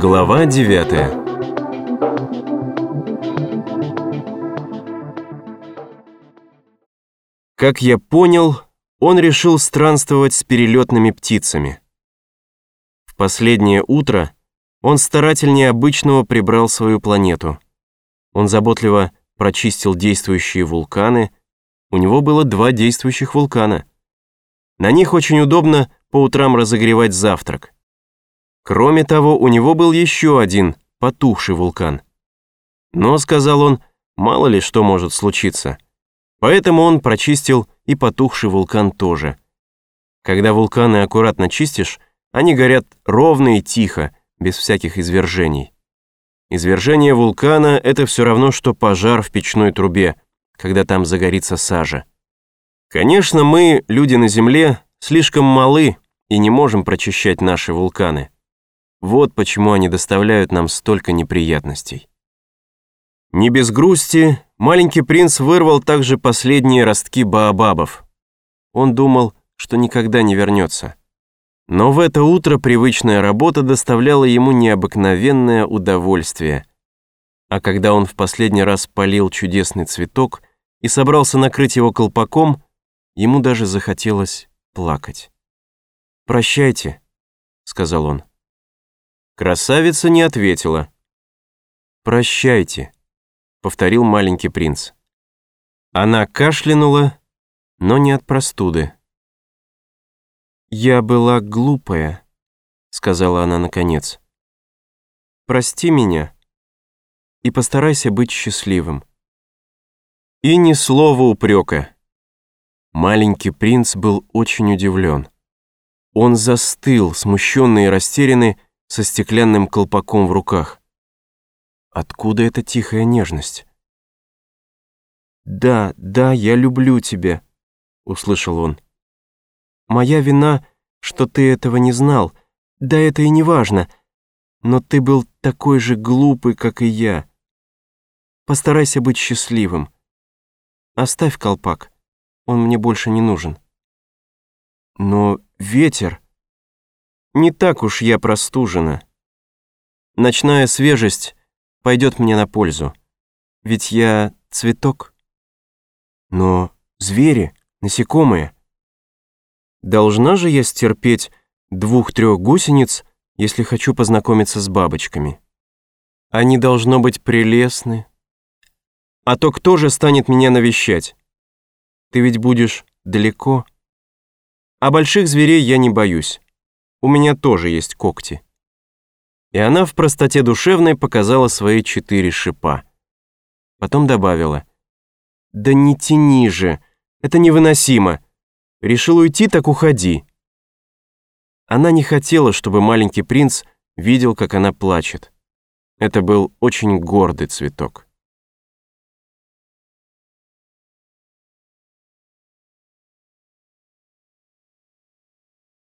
Глава 9 Как я понял, он решил странствовать с перелетными птицами. В последнее утро он старательнее обычного прибрал свою планету. Он заботливо прочистил действующие вулканы. У него было два действующих вулкана. На них очень удобно по утрам разогревать завтрак. Кроме того, у него был еще один потухший вулкан. Но, сказал он, мало ли что может случиться. Поэтому он прочистил и потухший вулкан тоже. Когда вулканы аккуратно чистишь, они горят ровно и тихо, без всяких извержений. Извержение вулкана — это все равно, что пожар в печной трубе, когда там загорится сажа. Конечно, мы, люди на Земле, слишком малы и не можем прочищать наши вулканы. Вот почему они доставляют нам столько неприятностей. Не без грусти маленький принц вырвал также последние ростки баобабов. Он думал, что никогда не вернется. Но в это утро привычная работа доставляла ему необыкновенное удовольствие. А когда он в последний раз полил чудесный цветок и собрался накрыть его колпаком, ему даже захотелось плакать. «Прощайте», — сказал он. Красавица не ответила. «Прощайте», — повторил маленький принц. Она кашлянула, но не от простуды. «Я была глупая», — сказала она наконец. «Прости меня и постарайся быть счастливым». И ни слова упрека. Маленький принц был очень удивлен. Он застыл, смущенный и растерянный, со стеклянным колпаком в руках. Откуда эта тихая нежность? «Да, да, я люблю тебя», — услышал он. «Моя вина, что ты этого не знал. Да это и не важно. Но ты был такой же глупый, как и я. Постарайся быть счастливым. Оставь колпак, он мне больше не нужен». «Но ветер...» Не так уж я простужена. Ночная свежесть пойдет мне на пользу. Ведь я цветок. Но звери, насекомые. Должна же я стерпеть двух-трех гусениц, если хочу познакомиться с бабочками. Они должно быть прелестны. А то кто же станет меня навещать? Ты ведь будешь далеко. А больших зверей я не боюсь. У меня тоже есть когти». И она в простоте душевной показала свои четыре шипа. Потом добавила. «Да не тяни же, это невыносимо. Решил уйти, так уходи». Она не хотела, чтобы маленький принц видел, как она плачет. Это был очень гордый цветок.